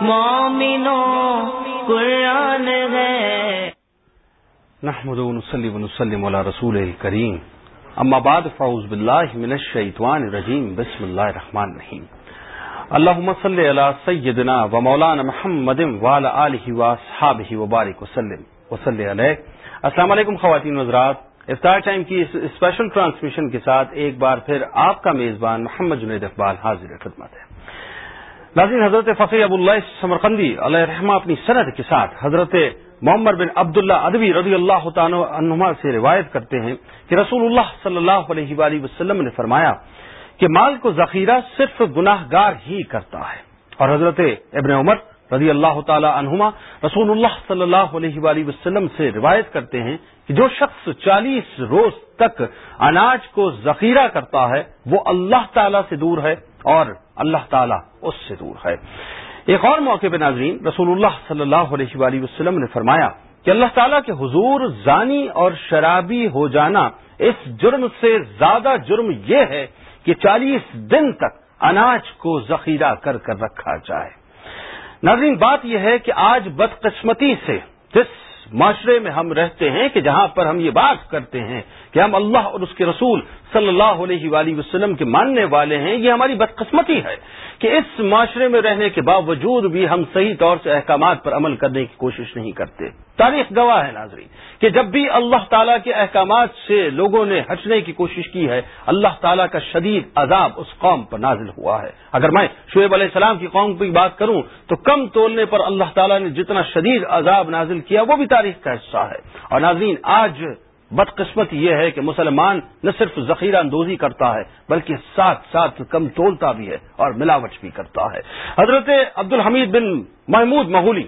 مومنو قرآن ہے۔ نحمد ونصلي ونسلم على رسول الكريم اما بعد، فاعوذ بالله من الشيطان الرجيم بسم الله الرحمن الرحيم اللهم صل على سيدنا ومولانا محمد وعلى اله واصحابه وبارك وسلم۔ وصلی علیہ۔ السلام علیکم خواتین حضرات۔ افطار ٹائم کی اس اسپیشل ٹرانسمیشن کے ساتھ ایک بار پھر آپ کا میزبان محمد جنید اقبال حاضر خدمت ہے۔ ناظرین، حضرت فقی ابو اللہ سمرقندی علیہ رحمہ اپنی سند کے ساتھ حضرت محمد بن عبداللہ ادبی رضی اللہ تعالیٰ عنما سے روایت کرتے ہیں کہ رسول اللہ صلی اللہ علیہ وآلہ وسلم نے فرمایا کہ مال کو ذخیرہ صرف گناہ گار ہی کرتا ہے۔ اور حضرت ابن عمر رضی اللہ تعالی عنہما رسول اللہ صلی اللہ علیہ وآلہ وسلم سے روایت کرتے ہیں کہ جو شخص چالیس روز تک اناج کو ذخیرہ کرتا ہے وہ اللہ تعالی سے دور ہے۔ اور اللہ تعالیٰ اس سے دور ہے۔ ایک اور موقع پہ ناظرین رسول اللہ صلی اللہ علیہ وآلہ وسلم نے فرمایا کہ اللہ تعالیٰ کے حضور زانی اور شرابی ہو جانا اس جرم سے زیادہ جرم یہ ہے کہ چالیس دن تک اناج کو ذخیرہ کر کر رکھا جائے۔ ناظرین، بات یہ ہے کہ آج بدقسمتی سے جس معاشرے میں ہم رہتے ہیں کہ جہاں پر ہم یہ بات کرتے ہیں کہ ہم اللہ اور اس کے رسول صلی اللہ علیہ وآلہ وسلم کے ماننے والے ہیں، یہ ہماری بدقسمتی ہے کہ اس معاشرے میں رہنے کے باوجود بھی ہم صحیح طور سے احکامات پر عمل کرنے کی کوشش نہیں کرتے۔ تاریخ گواہ ہے ناظرین کہ جب بھی اللہ تعالیٰ کے احکامات سے لوگوں نے ہٹنے کی کوشش کی ہے، اللہ تعالیٰ کا شدید عذاب اس قوم پر نازل ہوا ہے۔ اگر میں شعیب علیہ السلام کی قوم کی بات کروں تو کم تولنے پر اللہ تعالیٰ نے جتنا شدید عذاب نازل کیا وہ بھی تاریخ کا حصہ ہے۔ اور ناظرین، آج بدقسمت یہ ہے کہ مسلمان نہ صرف ذخیرہ اندوزی کرتا ہے، بلکہ ساتھ ساتھ کم تولتا بھی ہے اور ملاوٹ بھی کرتا ہے۔ حضرت عبد الحمید بن محمود محولی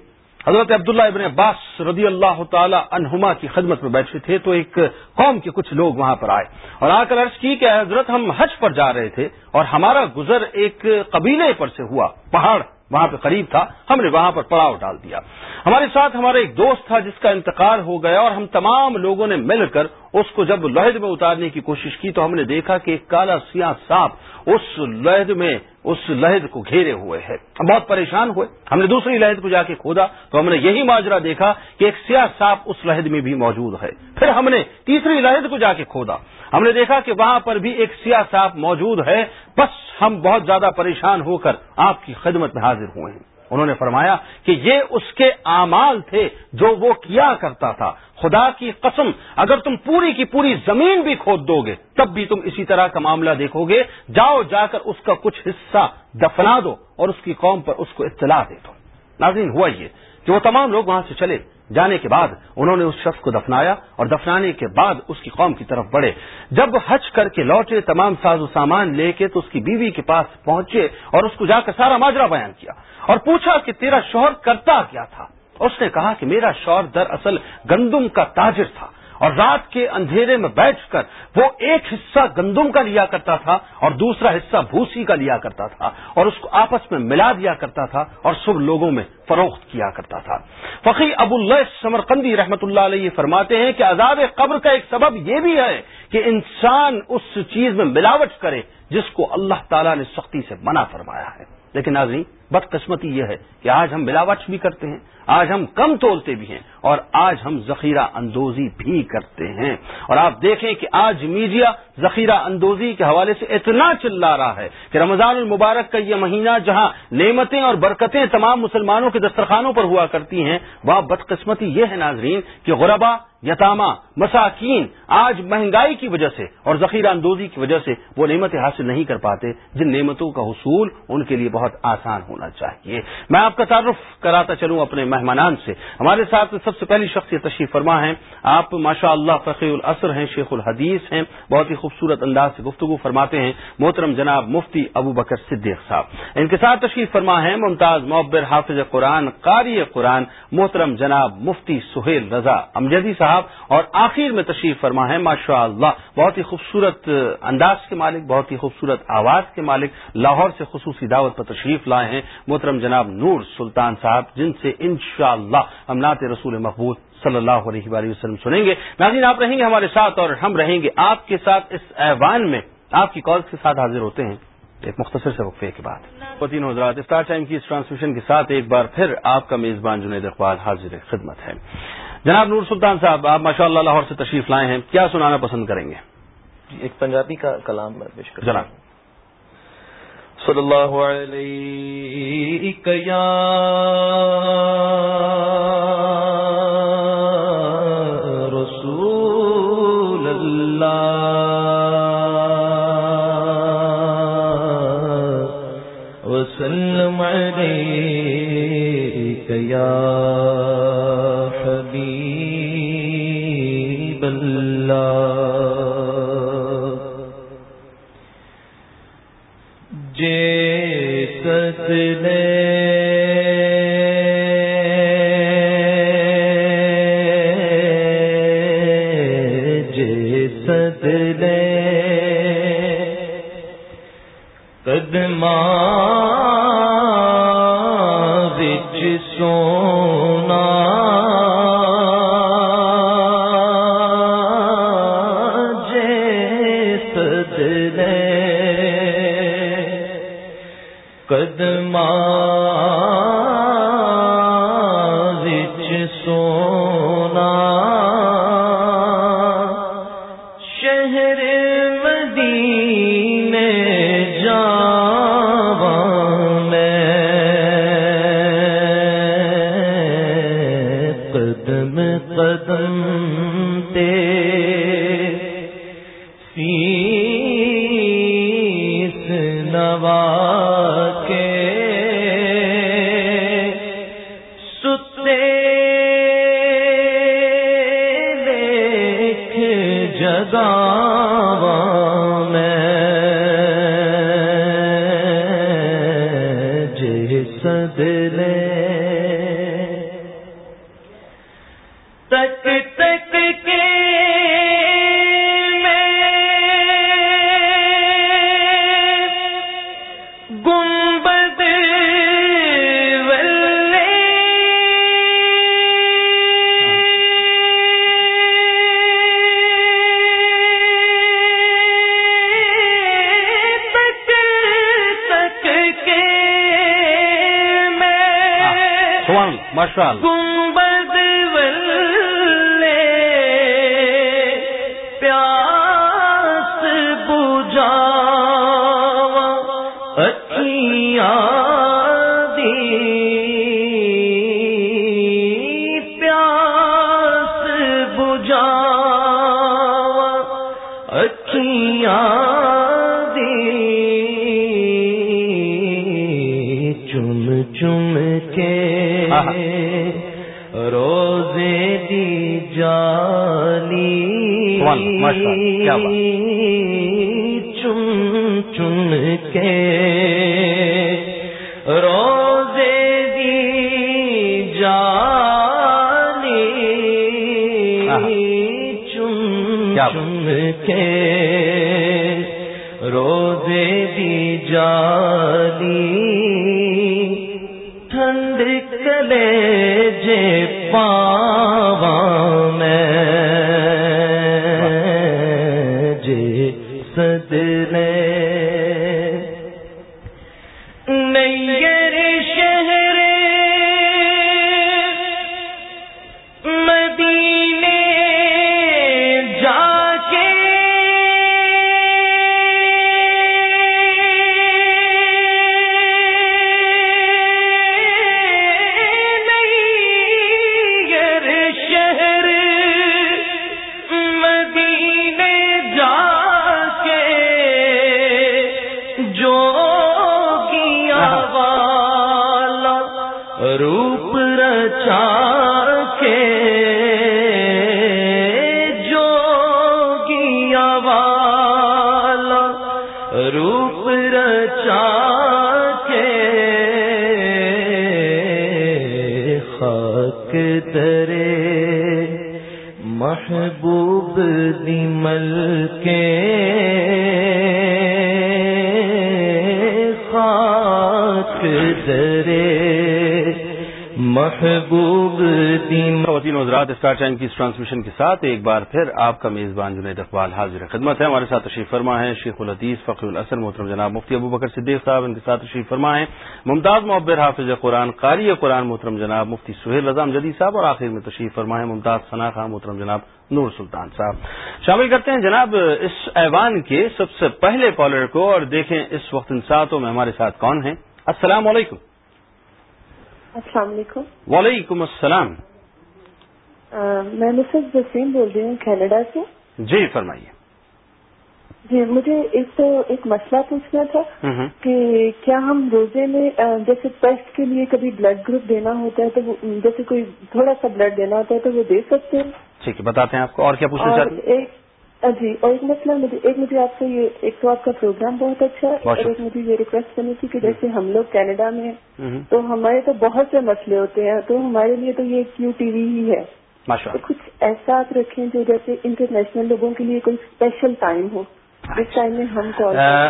حضرت عبداللہ ابن عباس رضی اللہ تعالی عنہما کی خدمت میں بیٹھے تھے تو ایک قوم کے کچھ لوگ وہاں پر آئے۔ اور آ کر عرض کی کہ حضرت ہم حج پر جا رہے تھے اور ہمارا گزر ایک قبیلے پر سے ہوا، پہاڑ۔ وہاں پہ قریب تھا، ہم نے وہاں پر پڑاؤ ڈال دیا۔ ہمارے ساتھ ہمارا ایک دوست تھا جس کا انتقال ہو گیا اور ہم تمام لوگوں نے مل کر اس کو جب لہد میں اتارنے کی کوشش کی تو ہم نے دیکھا کہ ایک کالا سیاہ سانپ اس لہد میں، اس لہد کو گھیرے ہوئے ہے۔ ہم بہت پریشان ہوئے۔ ہم نے دوسری لہد کو جا کے کھودا تو ہم نے یہی ماجرا دیکھا کہ ایک سیاہ سانپ اس لہد میں بھی موجود ہے۔ پھر ہم نے تیسری لہد کو جا کے کھودا۔ ہم نے دیکھا کہ وہاں پر بھی ایک سیاہ سانپ موجود ہے۔ بس ہم بہت زیادہ پریشان ہو کر آپ کی خدمت میں حاضر ہوئے ہیں۔ انہوں نے فرمایا کہ یہ اس کے اعمال تھے جو وہ کیا کرتا تھا۔ خدا کی قسم، اگر تم پوری کی پوری زمین بھی کھود دو گے، تب بھی تم اسی طرح کا معاملہ دیکھو گے۔ جاؤ جا کر اس کا کچھ حصہ دفنا دو اور اس کی قوم پر اس کو اطلاع دے دو۔ ناظرین ہوا یہ کہ وہ تمام لوگ وہاں سے چلے۔ جانے کے بعد انہوں نے اس شخص کو دفنایا اور دفنانے کے بعد اس کی قوم کی طرف بڑھے۔ جب حج کر کے لوٹے، تمام ساز و سامان لے کے تو اس کی بیوی کے پاس پہنچے اور اس کو جا کر سارا ماجرا بیان کیا اور پوچھا کہ تیرا شوہر کرتا کیا تھا؟ اس نے کہا کہ میرا شوہر دراصل گندم کا تاجر تھا۔ اور رات کے اندھیرے میں بیٹھ کر وہ ایک حصہ گندم کا لیا کرتا تھا اور دوسرا حصہ بھوسی کا لیا کرتا تھا اور اس کو آپس میں ملا دیا کرتا تھا اور سب لوگوں میں فروخت کیا کرتا تھا۔ فقی ابو اللہ سمرقندی رحمت اللہ علیہ فرماتے ہیں کہ عذاب قبر کا ایک سبب یہ بھی ہے کہ انسان اس چیز میں ملاوٹ کرے جس کو اللہ تعالیٰ نے سختی سے منع فرمایا ہے۔ لیکن ناظرین، بدقسمتی یہ ہے کہ آج ہم ملاوٹ بھی کرتے ہیں آج ہم کم تولتے بھی ہیں اور آج ہم ذخیرہ اندوزی بھی کرتے ہیں اور آپ دیکھیں کہ آج میڈیا ذخیرہ اندوزی کے حوالے سے اتنا چلا رہا ہے کہ رمضان المبارک کا یہ مہینہ جہاں نعمتیں اور برکتیں تمام مسلمانوں کے دسترخوانوں پر ہوا کرتی ہیں، وہاں بدقسمتی یہ ہے ناظرین کہ غربا یتاما مساکین آج مہنگائی کی وجہ سے اور ذخیرہ اندوزی کی وجہ سے وہ نعمتیں حاصل نہیں کر پاتے، جن نعمتوں کا حصول ان کے لیے بہت آسان ہونا چاہیے۔ میں آپ کا تعارف کراتا چلوں اپنے مہمانان سے۔ ہمارے ساتھ سب سے پہلی شخصیت تشریف فرما ہے آپ ماشاء اللہ فقی الاسر ہیں، شیخ الحدیث ہیں۔ بہت ہی خوبصورت انداز سے گفتگو فرماتے ہیں۔ محترم جناب مفتی ابو بکر صدیق صاحب۔ ان کے ساتھ تشریف فرما ہے ممتاز معبر حافظ قرآن، قاری قرآن، محترم جناب مفتی سہیل رضا امجدی صاحب۔ اور آخر میں تشریف فرما ہے ماشاء اللہ بہت ہی خوبصورت انداز کے مالک، بہت ہی خوبصورت آواز کے مالک۔ لاہور سے خصوصی دعوت پر تشریف لائے ہیں محترم جناب نور سلطان صاحب، جن سے انشاءاللہ ہم نعت رسول محبوب صلی اللہ علیہ وآلہ وسلم سنیں گے۔ ناظرین آپ رہیں گے ہمارے ساتھ اور ہم رہیں گے آپ کے ساتھ اس ایوان میں۔ آپ کی کالز کے ساتھ حاضر ہوتے ہیں۔ ایک مختصر سے وقفے کے بعد۔ تین حضرات اسٹار ٹائم کی اس ٹرانسمیشن کے ساتھ ایک بار پھر آپ کا میزبان جنید اقبال حاضر خدمت ہے۔ جناب نور سلطان صاحب آپ ماشاء اللہ لاہور سے تشریف لائے ہیں۔ کیا سنانا پسند کریں گے؟ ایک پنجابی کا کلام پیش کر جناب۔ صلی اللہ علیہ یا رسول اللہ وسلم علیک یا مسلمان روزے دی جالی۔ کیا چم ساتھ ایک بار پھر آپ کا میزبان جنید اقبال حاضر خدمت ہے۔ ہمارے ساتھ تشریف فرما ہے شیخ العتیز فخر الاسر محترم جناب مفتی ابو بکر صدیق صاحب ان کے ساتھ تشریف فرما ہے ممتاز معبر حافظ قرآن قاری قرآن محترم جناب مفتی سہیل رضام جدید صاحب اور آخر میں تشریف فرما ہے ممتاز ثنا خان محترم جناب نور سلطان صاحب۔ شامل کرتے ہیں جناب اس ایوان کے سب سے پہلے کالر کو اور دیکھیں اس وقت ان ساتوں میں ہمارے ساتھ کون ہیں۔ السلام علیکم۔ السلام علیکم۔ وعلیکم السلام۔ میں مسز وسیم بول رہی ہوں کینیڈا سے۔ جی فرمائیے۔ جی مجھے ایک تو ایک مسئلہ پوچھنا تھا کہ کیا ہم روزے میں جیسے ٹیسٹ کے لیے کبھی بلڈ گروپ دینا ہوتا ہے تو جیسے کوئی تھوڑا سا بلڈ دینا ہوتا ہے تو وہ دے سکتے ہیں؟ ٹھیک ہے بتاتے ہیں آپ کو اور کیا پوچھنا چاہتے ہیں؟ جی اور ایک مسئلہ مجھے ایک مجھے آپ سے یہ ایک تو آپ کا پروگرام بہت اچھا ہے اور ایک مجھے یہ ریکویسٹ کرنی تھی کہ جیسے ہم لوگ کینیڈا میں تو ہمارے تو بہت سے مسئلے ہوتے ہیں تو ہمارے لیے تو یہ کیو ٹی وی ہی ہے۔ تو کچھ آپ رکھیں جو جیسے انٹرنیشنل لوگوں کے لیے کوئی اسپیشل ٹائم ہو۔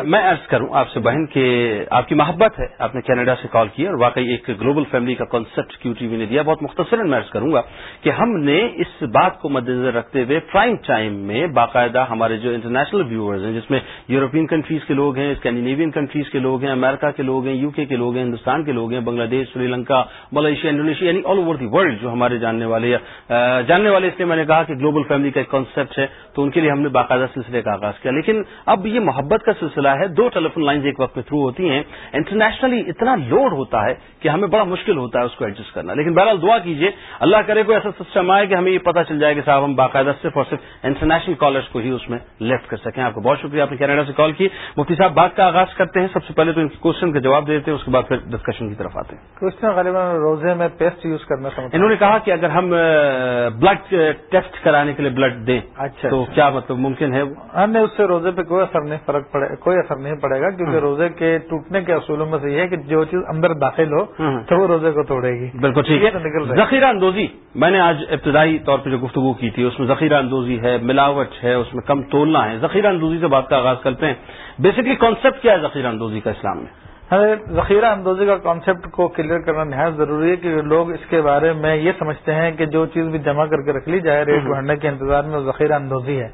میں عرض کروں آپ سے بہن کہ آپ کی محبت ہے۔ آپ نے کینیڈا سے کال کی اور واقعی ایک گلوبل فیملی کا کانسیپٹ کیو ٹی وی نے دیا۔ بہت مختصر میں عرض کروں گا کہ ہم نے اس بات کو مد نظر رکھتے ہوئے پرائم ٹائم میں باقاعدہ ہمارے جو انٹرنیشنل ویورز ہیں جس میں یورپین کنٹریز کے لوگ ہیں اسکینڈینیوین کنٹریز کے لوگ ہیں امریکہ کے لوگ ہیں یو کے کے لوگ ہیں ہندوستان کے لوگ ہیں بنگلہ دیش سری لنکا ملائیشیا انڈونیشیا یعنی آل اوور دی ورلڈ جو ہمارے جاننے والے جاننے والے اس لیے میں نے کہا کہ گلوبل فیملی کا ایک کانسیپٹ ہے تو ان کے لیے ہم نے باقاعدہ سلسلے کا آغاز کیا۔ لیکن اب یہ محبت کا سلسلہ ہے۔ دو ٹیلیفون لائنز ایک وقت میں تھرو ہوتی ہیں۔ انٹرنیشنلی اتنا لوڈ ہوتا ہے کہ ہمیں بڑا مشکل ہوتا ہے اس کو ایڈجسٹ کرنا۔ لیکن بہرحال دعا کیجیے اللہ کرے کوئی ایسا سسٹم آئے کہ ہمیں یہ پتا چل جائے کہ صاحب ہم باقاعدہ صرف اور صرف انٹرنیشنل کالرس کو ہی اس میں لیفٹ کر سکیں۔ آپ کو بہت شکریہ آپ نے کینیڈا سے کال کی۔ مفتی صاحب بات کا آغاز کرتے ہیں۔ سب سے پہلے تو ان کوشچن کا جواب دیتے ہیں اس کے بعد پھر ڈسکشن کی طرف آتے ہیں۔ کوشچن غالباً روزے میں پیسٹ یوز کرنا انہوں نے کہا کہ اگر ہم بلڈ ٹیسٹ کرانے کے لیے بلڈ دیں اچھا تو کیا مطلب ممکن ہے؟ نہیں اس سے روزے پہ کوئی اثر نہیں فرق پڑے کوئی اثر نہیں پڑے گا کیونکہ روزے کے ٹوٹنے کے اصولوں میں سے یہ ہے کہ جو چیز اندر داخل ہو تو وہ روزے کو توڑے گی۔ بالکل ٹھیک۔ ہے۔ ذخیرہ اندوزی میں نے آج ابتدائی طور پہ جو گفتگو کی تھی اس میں ذخیرہ اندوزی ہے ملاوٹ ہے اس میں کم تولنا ہے۔ ذخیرہ اندوزی سے بات کا آغاز کرتے ہیں۔ بیسکلی کانسیپٹ کیا ہے ذخیرہ اندوزی کا اسلام میں؟ ذخیرہ اندوزی کا کانسیپٹ کو کلیئر کرنا نہایت ضروری ہے کہ لوگ اس کے بارے میں یہ سمجھتے ہیں کہ جو چیز بھی جمع کر کے رکھ لی جائے ریٹ بڑھنے کے انتظار میں وہ ذخیرہ اندوزی ہے۔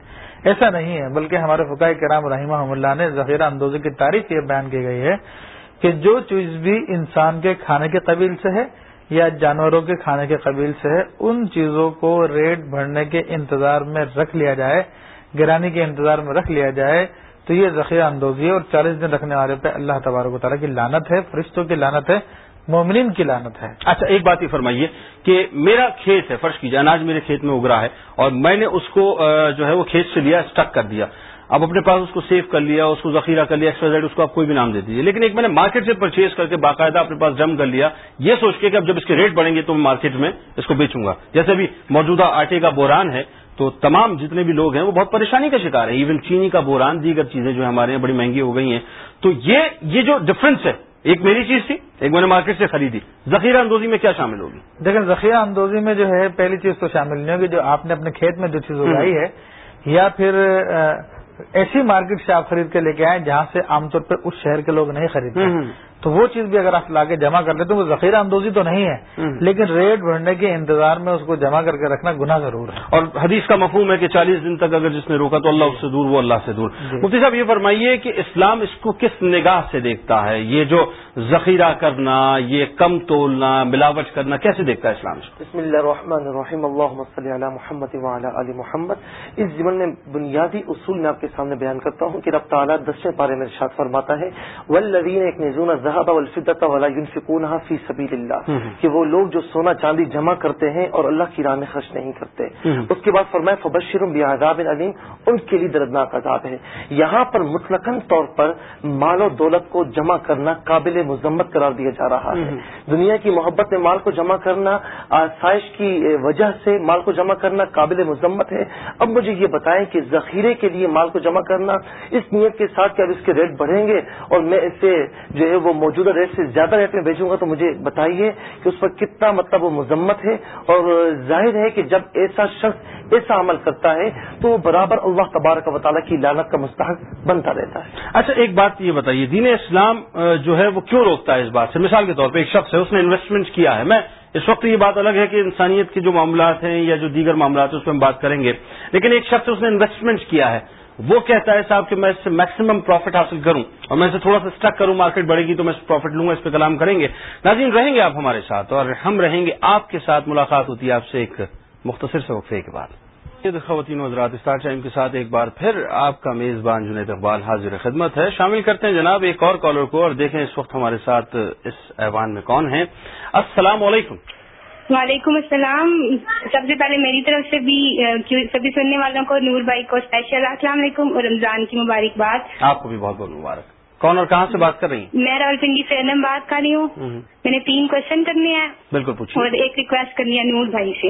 ایسا نہیں ہے، بلکہ ہمارے فقائے کرام رحمہ اللہ نے ذخیرہ اندوزی کی تاریخ یہ بیان کی گئی ہے کہ جو چیز بھی انسان کے کھانے کے قبیل سے ہے یا جانوروں کے کھانے کے قبیل سے ہے، ان چیزوں کو ریٹ بڑھنے کے انتظار میں رکھ لیا جائے، گرانی کے انتظار میں رکھ لیا جائے، تو یہ ذخیرہ اندوزی ہے اور چالیس دن رکھنے والے پہ اللہ تبارک و تعالیٰ کی لانت ہے، فرشتوں کی لانت ہے مومنین کی لانت ہے۔ اچھا ایک بات یہ فرمائیے کہ میرا کھیت ہے، فرش کیجیے اناج میرے کھیت میں اگرا ہے اور میں نے اس کو جو ہے وہ کھیت سے لیا اسٹک کر دیا۔ اب اپنے پاس اس کو سیو کر لیا، اس کو ذخیرہ کر لیا ایکسٹرا اس کو آپ کوئی بھی نام دے دیجیے لیکن ایک میں نے مارکیٹ سے پرچیز کر کے باقاعدہ اپنے پاس جم کر لیا۔ یہ سوچ کے کہ اب جب اس کے ریٹ بڑھیں گے تو میں مارکیٹ میں اس کو بیچوں گا۔ جیسے ابھی موجودہ آٹے کا بوران ہے، تو تمام جتنے بھی لوگ ہیں وہ بہت پریشانی کا شکار ہے ایون چینی کا بوران دیگر چیزیں جو ہمارے یہاں بڑی مہنگی ہو گئی ہیں۔ تو یہ یہ جو ڈفرنس ہے ایک میری چیز تھی ایک میں نے مارکیٹ سے خریدی۔ ذخیرہ اندوزی میں کیا شامل ہوگی؟ دیکھیں ذخیرہ اندوزی میں جو ہے پہلی چیز تو شامل نہیں ہوگی جو آپ نے اپنے کھیت میں جو چیز اگائی ہے یا پھر ایسی مارکیٹ سے آپ خرید کے لے کے آئے جہاں سے عام طور پہ اس شہر کے لوگ نہیں خریدتے۔ تو وہ چیز بھی اگر آپ لا کے جمع کر لیتے وہ ذخیرہ اندوزی تو نہیں ہے لیکن ریٹ بڑھنے کے انتظار میں اس کو جمع کر کے رکھنا گناہ ضرور ہے۔ اور حدیث کا مفہوم ہے کہ چالیس دن تک اگر جس نے روکا تو اللہ اس سے دور وہ اللہ سے دور۔ جی۔ مفتی صاحب یہ فرمائیے کہ اسلام اس کو کس نگاہ سے دیکھتا ہے؟ یہ جو ذخیرہ کرنا یہ کم تولنا ملاوٹ کرنا کیسے دیکھتا ہے اسلام بسم اللہ الرحمن الرحیم۔ اللہ صلی علی محمد وعلی علی محمد۔ اس زمن میں بنیادی اصول میں آپ کے سامنے بیان کرتا ہوں کہ رب تعالیٰ دسویں پارے میں ارشاد فرماتا ہے ولدین ایک نزون ذہب والفدت ولا ينفقونها فی سبیل اللہ کہ وہ لوگ جو سونا چاندی جمع کرتے ہیں اور اللہ کی راہ میں خرچ نہیں کرتے. اس کے بعد فرمایا فبشر بعذاب علیم ان کے لیے دردناک عذاب ہے. یہاں پر مطلق طور پر مال و دولت کو جمع کرنا قابل مذمت قرار دیا جا رہا ہے. دنیا کی محبت میں مال کو جمع کرنا آسائش کی وجہ سے مال کو جمع کرنا قابل مذمت ہے. اب مجھے یہ بتائیں کہ ذخیرے کے لیے مال کو جمع کرنا اس نیت کے ساتھ کہ اب اس کے ریٹ بڑھیں گے اور میں اسے جو ہے وہ موجودہ ریٹ سے زیادہ ریٹ میں بیچوں گا، تو مجھے بتائیے کہ اس پر کتنا مطلب وہ مذمت ہے؟ اور ظاہر ہے کہ جب ایسا شخص ایسا عمل کرتا ہے، تو وہ برابر اللہ تبارک و تعالیٰ کی لانت کا مستحق بنتا رہتا ہے۔ اچھا ایک بات یہ بتائیے، دین اسلام جو ہے وہ کیوں روکتا ہے اس بات سے؟ مثال کے طور پہ ایک شخص ہے، اس نے انویسٹمنٹ کیا ہے۔ میں اس وقت یہ بات الگ ہے کہ انسانیت کے جو معاملات ہیں یا جو دیگر معاملات ہیں، اس پہ ہم بات کریں گے۔ لیکن ایک شخص اس نے انویسٹمنٹ کیا ہے۔ وہ کہتا ہے صاحب کہ میں اس سے میکسیمم پروفٹ حاصل کروں اور میں اسے تھوڑا سا اسٹک کروں مارکیٹ بڑھے گی تو میں پروفٹ لوں گا، اس پہ کلام کریں گے۔ ناظرین، رہیں گے آپ ہمارے ساتھ اور ہم رہیں گے آپ کے ساتھ، ملاقات ہوتی ہے آپ سے ایک مختصر سے وقفے کے بعد۔ خواتین حضرات اسٹار ٹائم کے ساتھ ایک بار پھر آپ کا میزبان جنید اقبال حاضر خدمت ہے۔ شامل کرتے ہیں جناب ایک اور کالر کو اور دیکھیں اس وقت ہمارے ساتھ اس ایوان میں کون ہیں۔ السلام علیکم۔ وعلیکم السلام۔ سب سے پہلے میری طرف سے بھی سبھی سننے والوں کو نور بھائی کو اسپیشل السلام علیکم اور رمضان کی مبارکباد آپ کو بھی بہت بہت مبارک۔ کون اور کہاں سے بات کر رہی ہیں؟ میں راول پنڈی سے بات کر رہی ہوں۔ میں نے تین کوشچن کرنے ہیں۔ بالکل پوچھیں اور ایک ریکویسٹ کرنی ہے نور بھائی سے۔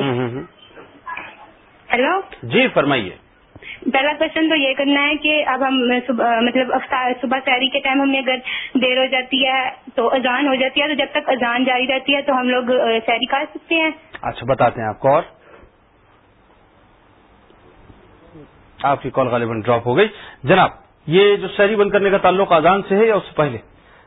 ہیلو جی فرمائیے۔ پہلا کوشچن تو یہ کرنا ہے کہ اب ہم مطلب صبح سحری کے ٹائم ہمیں اگر دیر ہو جاتی ہے تو اذان ہو جاتی ہے تو جب تک اذان جاری رہتی ہے تو ہم لوگ سحری کھا سکتے ہیں۔ اچھا بتاتے ہیں آپ کو اور۔ آپ کی کال غالباً ڈراپ ہو گئی۔ جناب، یہ جو سحری بند کرنے کا تعلق اذان سے ہے یا اس سے پہلے؟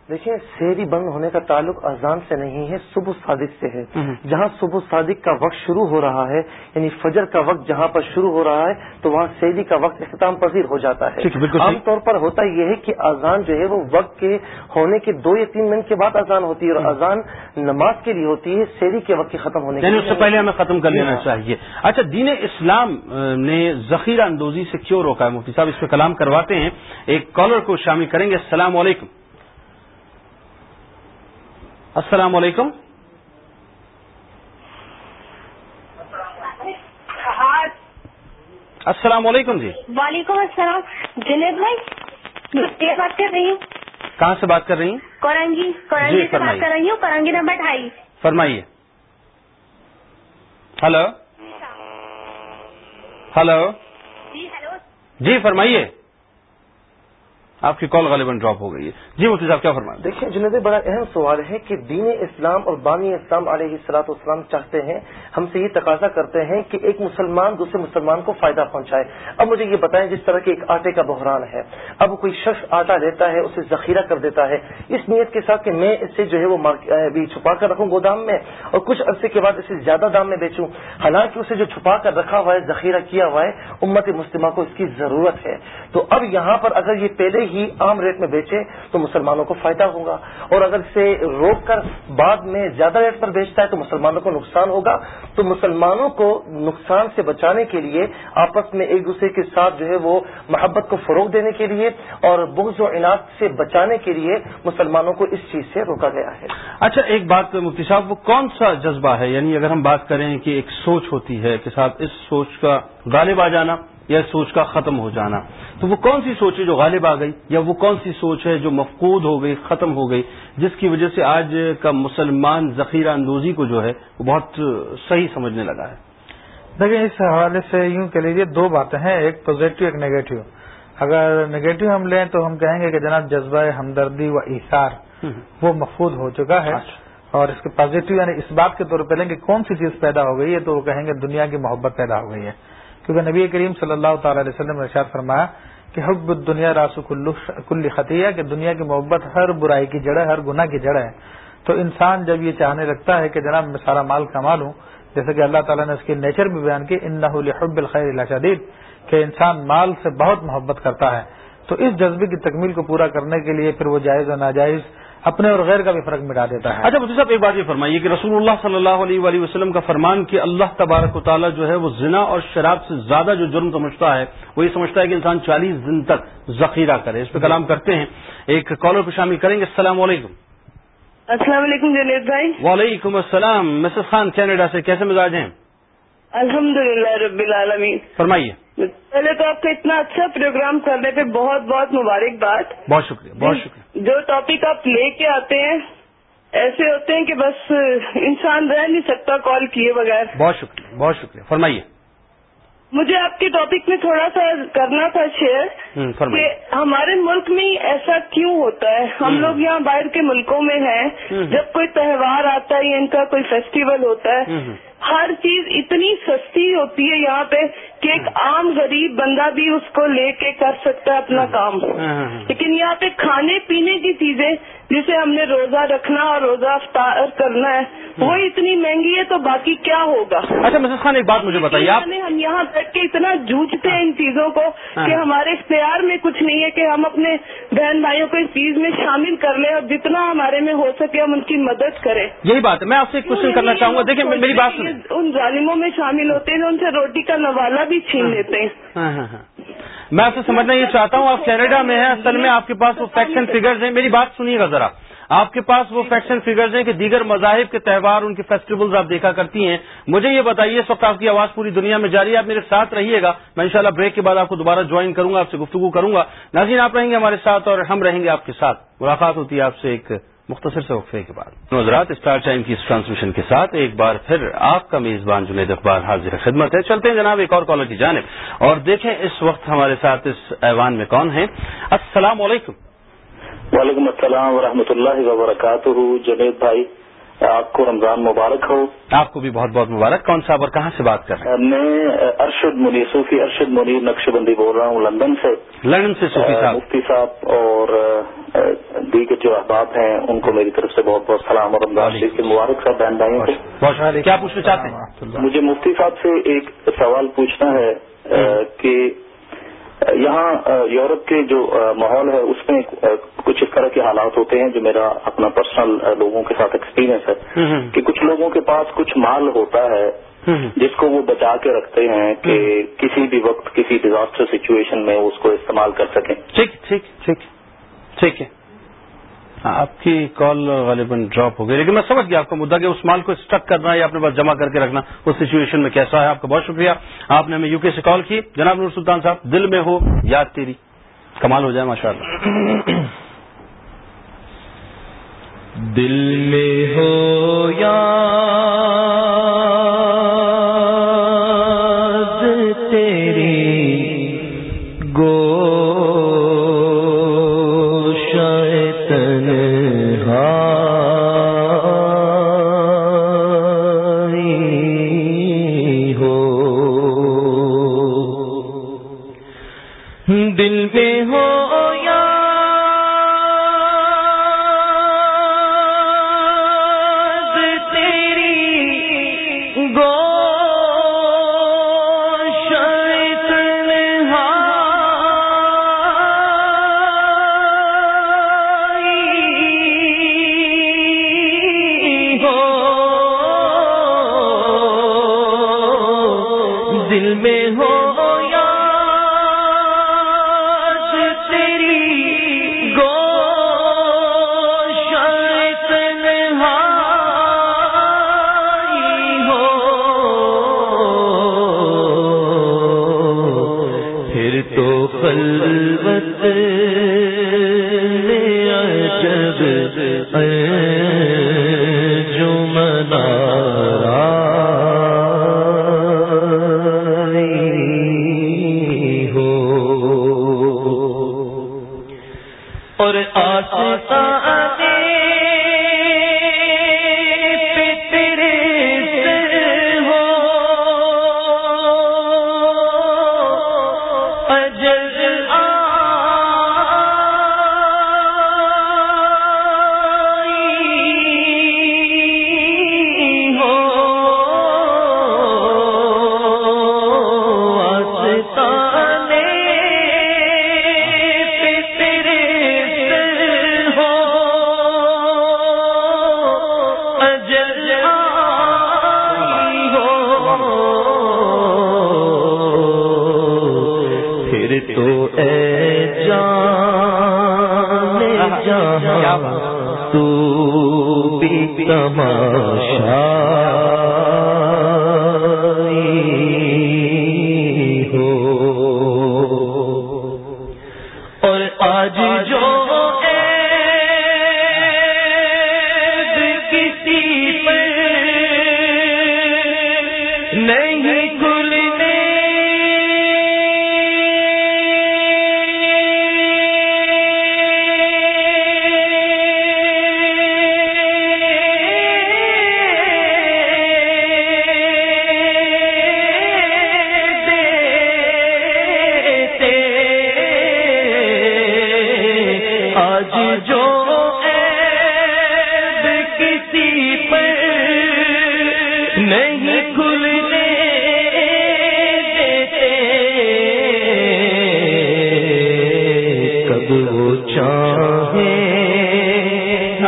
دیکھیں سیری بند ہونے کا تعلق اذان سے نہیں ہے صبح صادق سے ہے۔ جہاں صبح صادق کا وقت شروع ہو رہا ہے یعنی فجر کا وقت جہاں پر شروع ہو رہا ہے تو وہاں سیری کا وقت اختتام پذیر ہو جاتا ہے۔ عام طور پر ہوتا یہ ہے کہ اذان جو ہے وہ وقت کے ہونے کے دو یا تین منٹ کے بعد اذان ہوتی ہے اور اذان نماز کے لیے ہوتی ہے سیری کے وقت کے ختم ہونے یعنی اس سے پہلے ہمیں ختم کر لینا چاہیے۔ اچھا دین اسلام نے ذخیرہ اندوزی سے کیوں روکا ہے؟ مفتی صاحب اس پہ کلام کرواتے ہیں۔ ایک کالر کو شامل کریں گے۔ السلام علیکم۔ السلام علیکم۔ السلام علیکم جی۔ وعلیکم السلام۔ جنید بھائی بات کر رہی ہوں۔ کہاں سے بات کر رہی ہیں؟ کورنگی کورنگی جی، سے بات کر رہی ہوں کورنگی نمبر ڈھائی۔ فرمائیے۔ ہلو۔ ہلو۔ جی ہیلو جی فرمائیے۔ آپ کی کال غالباً ڈراپ ہو گئی ہے۔ جی مفتی صاحب، کیا فرمائیں؟ دیکھیں جنید بڑا اہم سوال ہے کہ دین اسلام اور بانی اسلام علیہ السلاط اسلام چاہتے ہیں، ہم سے یہ تقاضا کرتے ہیں کہ ایک مسلمان دوسرے مسلمان کو فائدہ پہنچائے۔ اب مجھے یہ بتائیں، جس طرح کے ایک آٹے کا بحران ہے، اب کوئی شخص آٹا لیتا ہے، اسے ذخیرہ کر دیتا ہے، اس نیت کے ساتھ کہ میں اس سے جو ہے وہ چھپا کر رکھوں گودام میں، اور کچھ عرصے کے بعد اسے زیادہ دام میں بیچوں۔ حالانکہ اسے جو چھپا کر رکھا ہوا ہے، ذخیرہ کیا ہوا ہے، امت مسلمہ کو اس کی ضرورت ہے۔ تو اب یہاں پر اگر یہ پہلے ہی عام ریٹ میں بیچے تو مسلمانوں کو فائدہ ہوگا۔ اور اگر اسے روک کر بعد میں زیادہ ریٹ پر بیچتا ہے تو مسلمانوں کو نقصان ہوگا۔ تو مسلمانوں کو نقصان سے بچانے کے لیے آپس میں ایک دوسرے کے ساتھ جو ہے وہ محبت کو فروغ دینے کے لیے اور بغض و عناد سے بچانے کے لیے مسلمانوں کو اس چیز سے روکا گیا ہے۔ اچھا ایک بات مفتی صاحب، وہ کون سا جذبہ ہے؟ یعنی اگر ہم بات کریں کہ ایک سوچ ہوتی ہے کہ صاحب اس سوچ کا غالب آ جانا یا سوچ کا ختم ہو جانا۔ تو وہ کون سی سوچ ہے جو غالب آ گئی؟ یا وہ کون سی سوچ ہے جو مفقود ہو گئی ختم ہو گئی جس کی وجہ سے آج کا مسلمان ذخیرہ اندوزی کو جو ہے وہ بہت صحیح سمجھنے لگا ہے۔ دیکھیں اس حوالے سے یوں کہہ لیجیے دو باتیں ہیں ایک پازیٹو ایک نیگیٹو اگر نیگیٹو ہم لیں تو ہم کہیں گے کہ جناب جذبہ ہمدردی و ایثار وہ مفقود ہو چکا ہے۔ اچھا۔ اور اس کے پازیٹو یعنی اس بات کے طور پہ لیں کہ کون سی چیز پیدا ہو گئی ہے تو وہ کہیں گے دنیا کی محبت پیدا ہو گئی ہے۔ کیونکہ نبی کریم صلی اللہ تعالی علیہ وسلم نے ارشاد فرمایا کہ حب دنیا راسو کل خطیہ کہ دنیا کی محبت ہر برائی کی جڑ ہے، ہر گناہ کی جڑ ہے۔ تو انسان جب یہ چاہنے لگتا ہے کہ جناب میں سارا مال کما لوں، جیسے کہ اللہ تعالیٰ نے اس کی نیچر بھی بیان کی ان حب الخیر اللہ شدید، کہ انسان مال سے بہت محبت کرتا ہے۔ تو اس جذبے کی تکمیل کو پورا کرنے کے لیے پھر وہ جائز و ناجائز اپنے اور غیر کا بھی فرق مٹا دیتا ہے۔ اچھا صاحب ایک بات یہ فرمائیے کہ رسول اللہ صلی اللہ علیہ وآلہ وسلم کا فرمان کہ اللہ تبارک و تعالیٰ جو ہے وہ زنا اور شراب سے زیادہ جو جرم سمجھتا ہے وہ یہ سمجھتا ہے کہ انسان چالیس دن تک ذخیرہ کرے۔ اس پہ کلام کرتے ہیں۔ ایک کالر کو شامل کریں گے۔ السلام علیکم۔ السلام علیکم جنید بھائی۔ وعلیکم السلام۔ مسز خان کینیڈا سے کیسے مزاج ہیں؟ الحمد للہ رب العالمین۔ فرمائیے۔ پہلے تو آپ کا اتنا اچھا پروگرام کرنے پہ بہت بہت مبارکباد بہت شکریہ بہت شکریہ۔ جو ٹاپک آپ لے کے آتے ہیں ایسے ہوتے ہیں کہ بس انسان رہ نہیں سکتا کال کیے بغیر۔ بہت شکریہ بہت شکریہ۔ فرمائیے۔ مجھے آپ کے ٹاپک میں تھوڑا سا کرنا تھا شیئر کہ ہمارے ملک میں ایسا کیوں ہوتا ہے؟ ہم لوگ یہاں باہر کے ملکوں میں ہیں۔ جب کوئی تہوار آتا ہے یا ان کا کوئی فیسٹیول ہوتا ہے ہر چیز اتنی سستی ہوتی ہے یہاں پہ کہ ایک عام غریب بندہ بھی اس کو لے کے کر سکتا ہے اپنا کام. لیکن یہاں پہ کھانے پینے کی چیزیں جسے ہم نے روزہ رکھنا اور روزہ افطار کرنا ہے وہ اتنی مہنگی ہے تو باقی کیا ہوگا؟ اچھا مسز خان ایک بات مجھے بتائیے آپ ہم یہاں بیٹھ کے اتنا جوجتے ہیں ان چیزوں کو کہ ہمارے اختیار میں کچھ نہیں ہے کہ ہم اپنے بہن بھائیوں کو اس چیز میں شامل کر لیں اور جتنا ہمارے میں ہو سکے ہم ان کی مدد کریں۔ یہی بات ہے میں آپ سے ایک کوشچن کرنا چاہوں گا دیکھیں میری بات ان ظالموں میں شامل ہوتے ہیں ان سے روٹی کا نوالا بھی چھین لیتے ہیں۔ میں آپ سے سمجھنا یہ چاہتا ہوں آپ کینیڈا میں ہیں اصل میں آپ کے پاس وہ اینڈ فگرز ہیں۔ میری بات سنیے گا ذرا۔ آپ کے پاس وہ اینڈ فگرز ہیں کہ دیگر مذاہب کے تہوار ان کے فیسٹیولز آپ دیکھا کرتی ہیں۔ مجھے یہ بتائیے اس وقت آپ کی آواز پوری دنیا میں جاری ہے آپ میرے ساتھ رہیے گا۔ میں انشاءاللہ بریک کے بعد آپ کو دوبارہ جوائن کروں گا آپ سے گفتگو کروں گا۔ ناظرین آپ رہیں گے ہمارے ساتھ اور ہم رہیں گے آپ کے ساتھ۔ ملاقات ہوتی ہے آپ سے ایک مختصر سے وقفے کے بعد۔ نظرات اسٹار ٹائم کی اس ٹرانسمیشن کے ساتھ ایک بار پھر آپ کا میزبان جنید اخبار حاضر خدمت ہے۔ چلتے ہیں جناب ایک اور کالر کی جانب۔ اور دیکھیں اس وقت ہمارے ساتھ اس ایوان میں کون ہیں۔ السلام علیکم۔ وعلیکم السلام ورحمۃ اللہ وبرکاتہ۔ جنید بھائی آپ کو رمضان مبارک ہو۔ آپ کو بھی بہت بہت مبارک۔ کون صاحب اور کہاں سے بات کر رہے ہیں؟ میں ارشد منیر صوفی ارشد منیر نقش بندی بول رہا ہوں لندن سے۔ لندن سے صوفی صاحب۔ مفتی صاحب اور دیگر جو احباب ہیں ان کو میری طرف سے بہت بہت سلام اور رمضان شریف کے مبارک صاحب بہن بھائیوں کو۔ کیا پوچھنا چاہتے ہیں؟ مجھے مفتی صاحب سے ایک سوال پوچھنا ہے کہ یہاں یورپ کے جو ماحول ہے اس میں کچھ اس طرح کے حالات ہوتے ہیں جو میرا اپنا پرسنل لوگوں کے ساتھ ایکسپیرینس ہے۔ کہ کچھ لوگوں کے پاس کچھ مال ہوتا ہے جس کو وہ بچا کے رکھتے ہیں کہ کسی بھی وقت کسی ڈیزاسٹر سچویشن میں اس کو استعمال کر سکیں۔ ٹھیک ٹھیک ٹھیک۔ ٹھیک ہے۔ آپ کی کال غالباً ڈراپ ہو گئی، لیکن میں سمجھ گیا آپ کا مدعا کہ اس مال کو اسٹک کرنا یا اپنے پاس جمع کر کے رکھنا، اس سچویشن میں کیسا ہے؟ آپ کا بہت شکریہ۔ آپ نے ہمیں یو کے سے کال کی۔ جناب نور سلطان صاحب، دل میں ہو، یاد تیری۔ کمال ہو جائے ماشاء اللہ دل میں ہو یا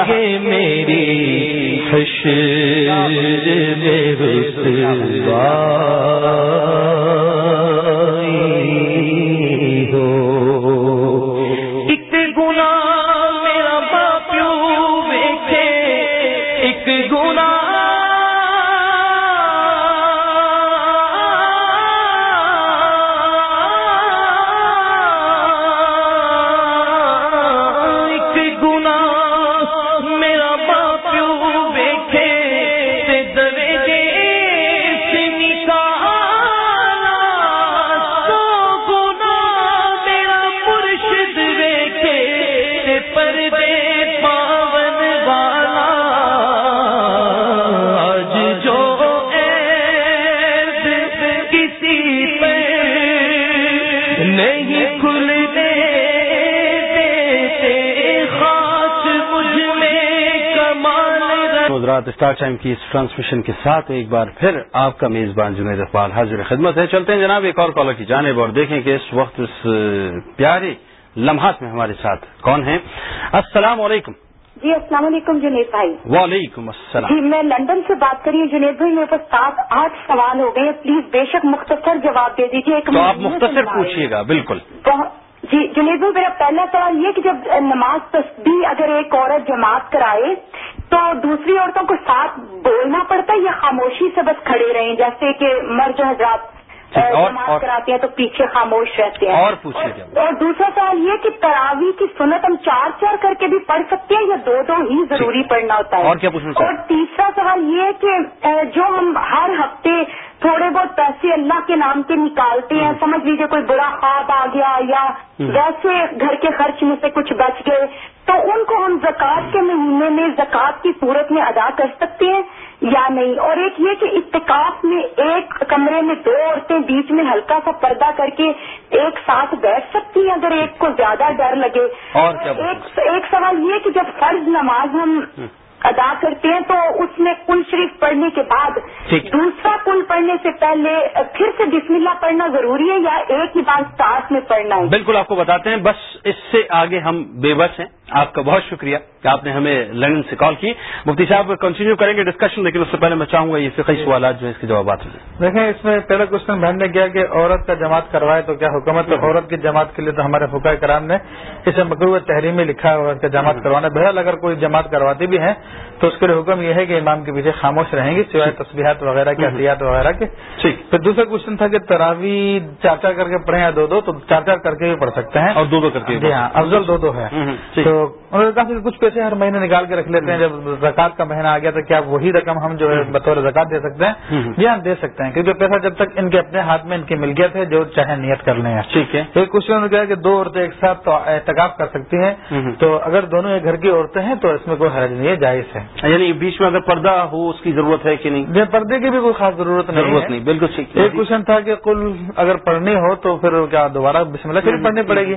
گے میری حشر میں ٹائم کی اس ٹرانسمیشن کے ساتھ ایک بار پھر آپ کا میزبان جنید اقبال حاضر خدمت ہے۔ چلتے ہیں جناب ایک اور کالر کی جانب اور دیکھیں کہ اس وقت اس پیارے لمحات میں ہمارے ساتھ کون ہیں۔ السلام علیکم۔ جی السلام علیکم جنید بھائی۔ وعلیکم السلام۔ جی میں لندن سے بات کر رہی ہوں۔ جنید بھائی میرے پاس سات آٹھ سوال ہو گئے۔ ہیں پلیز بے شک مختصر جواب دے دیجیے ایک تو آپ مختصر پوچھیے گا بالکل۔ جی جنید بھائی میرا پہلا سوال یہ کہ جب نماز تسبیح اگر ایک عورت جماعت کرائے تو دوسری عورتوں کو ساتھ بولنا پڑتا ہے یا خاموشی سے بس کھڑے رہیں؟ جیسے کہ مرد حضرات اور- اور- کراتے ہیں تو پیچھے خاموش رہتے ہیں۔ اور پوچھیے کیا اور دوسرا سوال یہ کہ تراوی کی سنت ہم چار چار کر کے بھی پڑھ سکتے ہیں یا دو دو ہی ضروری پڑھنا ہوتا ہے؟ اور کیا پوچھنا اور تیسرا سوال یہ ہے کہ جو ہم ہر ہفتے تھوڑے بہت پیسے اللہ کے نام کے نکالتے ہیں۔ سمجھ لیجیے کوئی بڑا خواب آ گیا یا ویسے گھر کے خرچ میں سے کچھ بچ گئے تو ان کو ہم زکوٰۃ کے مہینے میں زکوٰۃ کی صورت میں ادا کر سکتے ہیں یا نہیں؟ اور ایک یہ کہ اتکاف میں ایک کمرے میں دو عورتیں بیچ میں ہلکا سا پردہ کر کے ایک ساتھ بیٹھ سکتی ہیں اگر ایک کو زیادہ ڈر لگے۔ اور ایک سوال یہ کہ جب فرض نماز ہم ادا کرتے ہیں تو اس میں کل شریف پڑھنے کے بعد۔ دوسرا کل پڑھنے سے پہلے پھر سے بسم اللہ پڑھنا ضروری ہے یا ایک ہی بار ساتھ میں پڑھنا ہے بالکل آپ کو بتاتے ہیں بس اس سے آگے ہم بے بس ہیں آپ کا بہت شکریہ کہ آپ نے ہمیں لندن سے کال کی۔ مفتی صاحب کنٹینیو کریں گے ڈسکشن لیکن اس سے پہلے میں چاہوں گا یہ فقہی سوالات جو اس کے جوابات ہیں دیکھیں اس میں پہلا کوشچن بہن نے کیا کہ عورت کا جماعت کروائے تو کیا حکومت تو عورت کی جماعت کے لیے تو ہمارے فقہ کرام نے اسے مقروب تحریر میں لکھا ہے عورت کا جماعت کروانا بہرحال اگر کوئی جماعت کرواتی بھی ہے تو اس کے لیے حکم یہ ہے کہ امام کے پیچھے خاموش رہیں گی سوائے تصبیحات وغیرہ کے احتیاط وغیرہ کے۔ ٹھیک۔ پھر دوسرا کوشچن تھا کہ تراوی چار چار کر کے پڑھیں یا دو دو تو چار چار کر کے بھی پڑھ سکتے ہیں۔ اور دو دو کر کے جی ہاں افضل دو دو ہے۔ انہوں نے کہا کہ کچھ پیسے ہر مہینے نکال کے رکھ لیتے ہیں جب زکات کا مہینہ آ گیا تو کیا وہی رقم ہم جو ہے بطور زکات دے سکتے ہیں۔ جی ہاں دے سکتے ہیں کیونکہ پیسہ جب تک ان کے اپنے ہاتھ میں ان کی ملکیت ہے جو چاہے نیت کر لیں۔ ٹھیک ہے۔ ایک کوشچن نے کہا کہ دو عورتیں ایک ساتھ تو احتکاب کر سکتی ہیں۔ تو اگر دونوں ایک گھر کی عورتیں ہیں تو اس میں کوئی حرج نہیں ہے جائز ہے۔ یعنی بیچ میں اگر پردہ ہو اس کی ضرورت ہے کہ نہیں؟ یہ پردے کی بھی کوئی خاص ضرورت نہیں ضرورت ہے۔ نہیں بالکل ٹھیک۔ ایک کوشچن تھا کہ کل اگر پڑھنی ہو تو پھر کیا دوبارہ بسم اللہ شریف پڑھنی پڑے گی؟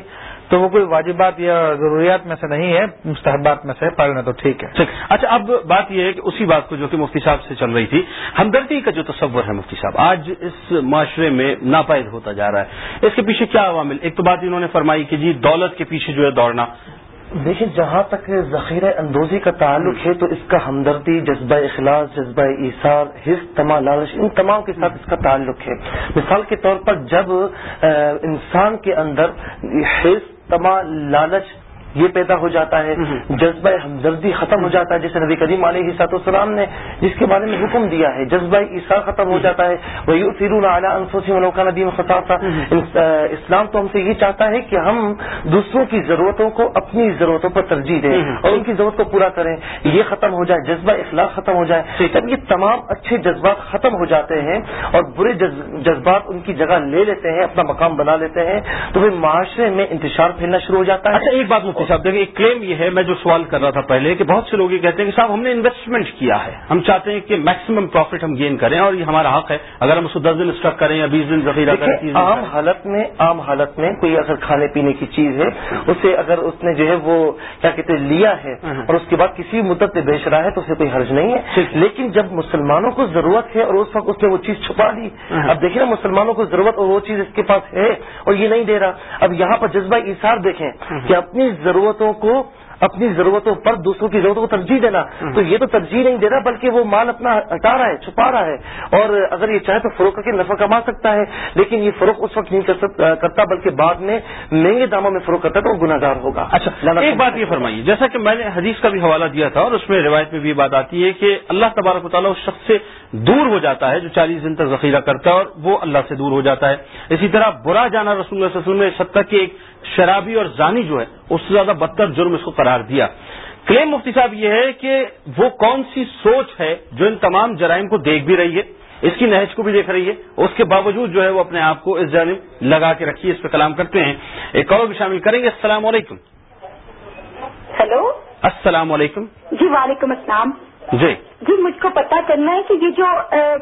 تو وہ کوئی واجبات یا ضروریات میں سے نہیں ہے مستحبات میں سے پڑھنا تو ٹھیک ہے۔ ٹھیک۔ اچھا اب بات یہ ہے کہ اسی بات کو جو کہ مفتی صاحب سے چل رہی تھی ہمدردی کا جو تصور ہے مفتی صاحب آج اس معاشرے میں ناپید ہوتا جا رہا ہے۔ اس کے پیچھے کیا عوامل؟ ایک تو بات انہوں نے فرمائی کہ جی دولت کے پیچھے جو ہے دوڑنا۔ دیکھیں جہاں تک ذخیرہ اندوزی کا تعلق ہے تو اس کا ہمدردی جذبہ اخلاص جذبہ ایثار حص تما لالچ ان تمام کے ساتھ اس کا تعلق ہے۔ مثال کے طور پر جب انسان کے اندر حص تمام لالچ یہ پیدا ہو جاتا ہے جذبہ ہمدردی ختم ہو جاتا ہے جیسے نبی کریم علیہ سات السلام نے جس کے بارے میں حکم دیا ہے جذبہ عیسیٰ ختم ہو جاتا ہے۔ وہی سیرون اعلیٰ انفوسی ملوکا ندیم خطاطہ اسلام تو ہم سے یہ چاہتا ہے کہ ہم دوسروں کی ضرورتوں کو اپنی ضرورتوں پر ترجیح دیں اور ان کی ضرورت کو پورا کریں۔ یہ ختم ہو جائے جذبہ اخلاق ختم ہو جائے۔ جب یہ تمام اچھے جذبات ختم ہو جاتے ہیں اور برے جذبات ان کی جگہ لے لیتے ہیں اپنا مقام بنا لیتے ہیں تو پھر معاشرے میں انتشار پھیلنا شروع ہو جاتا ہے۔ اچھا ایک بات مفتی صاحب دیکھیں ایک کلیم یہ ہے میں جو سوال کر رہا تھا پہلے کہ بہت سے لوگ یہ کہتے ہیں کہ صاحب ہم نے انویسٹمنٹ کیا ہے۔ ہم چاہتے ہیں کہ میکسیمم پروفٹ ہم گین کریں اور یہ ہمارا حق ہے۔ اگر ہم اس کو دس دن اسٹک کریں یا بیس دن ذخیرہ کریں عام حالت میں عام حالت میں کوئی اگر کھانے پینے کی چیز ہے اسے اگر اس نے جو ہے وہ کیا کہتے ہیں لیا ہے اور اس کے بعد کسی مدت پہ بیچ رہا ہے تو اسے کوئی حرج نہیں ہے۔ لیکن جب مسلمانوں کو ضرورت ہے اور اس وقت اس نے وہ چیز چھپا دی اب دیکھیں نا مسلمانوں کو ضرورت اور وہ چیز اس کے پاس ہے اور یہ نہیں دے رہا۔ اب یہاں پر جذبہ ایسار دیکھیں کہ اپنی ضرورتوں کو اپنی ضرورتوں پر دوسروں کی ضرورتوں کو ترجیح دینا۔ تو یہ تو ترجیح نہیں دے رہا بلکہ وہ مال اپنا ہٹا رہا ہے چھپا رہا ہے۔ اور اگر یہ چاہے تو فروخت کر کے نفع کما سکتا ہے لیکن یہ فروخت اس وقت نہیں کرتا بلکہ بعد میں مہنگے داموں میں فروخت کرتا ہے تو وہ گناگار ہوگا۔ اچھا ایک بات یہ فرمائیے جیسا کہ میں نے حدیث کا بھی حوالہ دیا تھا اور اس میں روایت میں بھی بات آتی ہے کہ اللہ تبارک و تعالیٰ اس شخص سے دور ہو جاتا ہے جو چالیس دن تک ذخیرہ کرتا ہے اور وہ اللہ سے دور ہو جاتا ہے۔ اسی طرح برا جانا رسول اللہ نے ستر کے ایک شرابی اور زانی جو ہے اس سے زیادہ بدتر جرم اس کو قرار دیا۔ کلیم مفتی صاحب یہ ہے کہ وہ کون سی سوچ ہے جو ان تمام جرائم کو دیکھ بھی رہی ہے اس کی نہج کو بھی دیکھ رہی ہے اس کے باوجود جو ہے وہ اپنے آپ کو اس جانب لگا کے رکھیے اس پہ کلام کرتے ہیں۔ ایک اور بھی شامل کریں گے۔ السلام علیکم۔ ہلو۔ السلام علیکم۔ جی وعلیکم السلام۔ جی۔ جی مجھ کو پتا کرنا ہے کہ یہ جو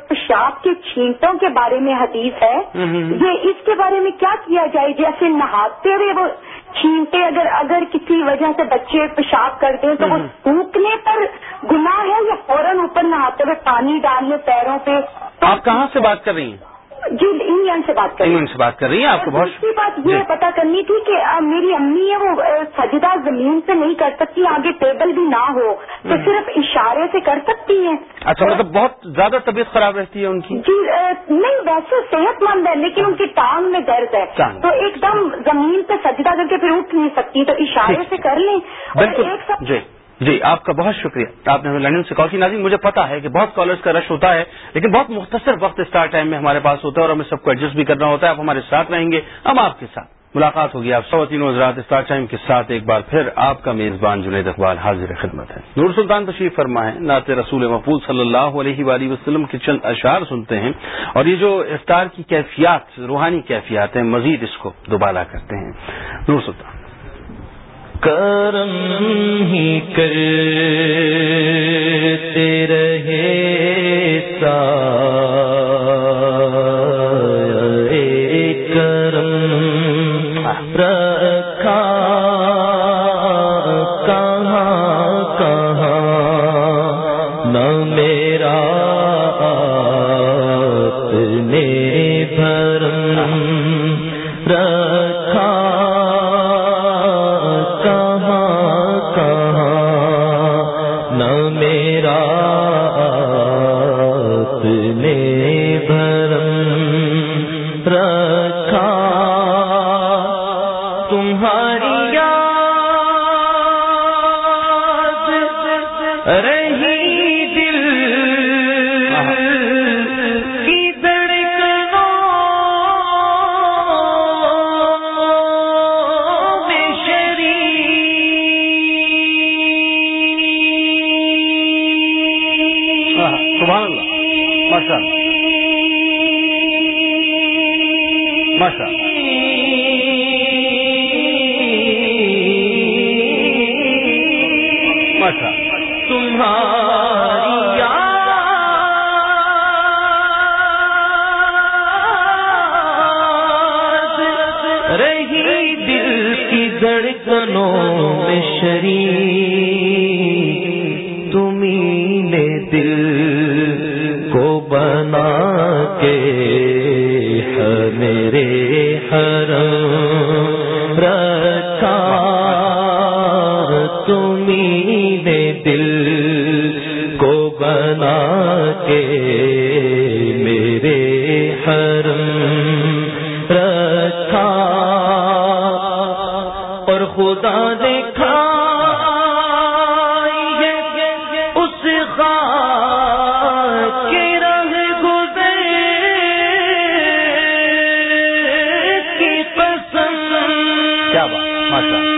پیشاب کے چھینٹوں کے بارے میں حدیث ہے یہ اس کے بارے میں کیا کیا جائے؟ جیسے نہاتے ہوئے وہ چھینٹے اگر اگر کسی وجہ سے بچے پیشاب کرتے ہیں تو وہ سوکھنے پر گناہ ہے یا فوراً اوپر نہاتے ہوئے پانی ڈالنے پیروں پہ؟ آپ کہاں سے بات کر رہی ہیں؟ جی انگلینڈ سے بات کر رہی انگلینڈ سے بات کر رہی ہیں؟ آپ کو بہت دوسری بات یہ پتا کرنی تھی کہ میری امی ہے وہ سجدہ زمین سے نہیں کر سکتی آگے ٹیبل بھی نہ ہو تو صرف اشارے سے کر سکتی ہیں۔ اچھا مطلب بہت زیادہ طبیعت خراب رہتی ہے ان کی؟ جی نہیں ویسے صحت مند ہے لیکن ان کی ٹانگ میں درد ہے۔ تو ایک دم زمین پہ سجدہ کر کے پھر اٹھ نہیں سکتی تو اشارے سے کر لیں۔ جی۔ جی آپ کا بہت شکریہ۔ آپ نے ہمیں لندن سے کال کی۔ نازی مجھے پتا ہے کہ بہت کالرز کا رش ہوتا ہے، لیکن بہت مختصر وقت اسٹار ٹائم میں ہمارے پاس ہوتا ہے اور ہمیں سب کو ایڈجسٹ بھی کرنا ہوتا ہے۔ آپ ہمارے ساتھ رہیں گے، ہم آپ کے ساتھ۔ ملاقات ہوگی آپ سو تین حضرات اسٹار ٹائم کے ساتھ ایک بار پھر۔ آپ کا میزبان جنید اقبال حاضر خدمت ہے۔ نور سلطان تشریف فرما ہے نعت رسول محفوظ صلی اللہ علیہ وآلہ وسلم کے چند اشعار سنتے ہیں اور یہ جو افطار کی کیفیات، روحانی کیفیات ہیں، مزید اس کو دوبارہ کرتے ہیں۔ نور سلطان۔ کرم ہی کرتے رہے سار ماشاء ماشاء ماشاء تمہارا ماشاء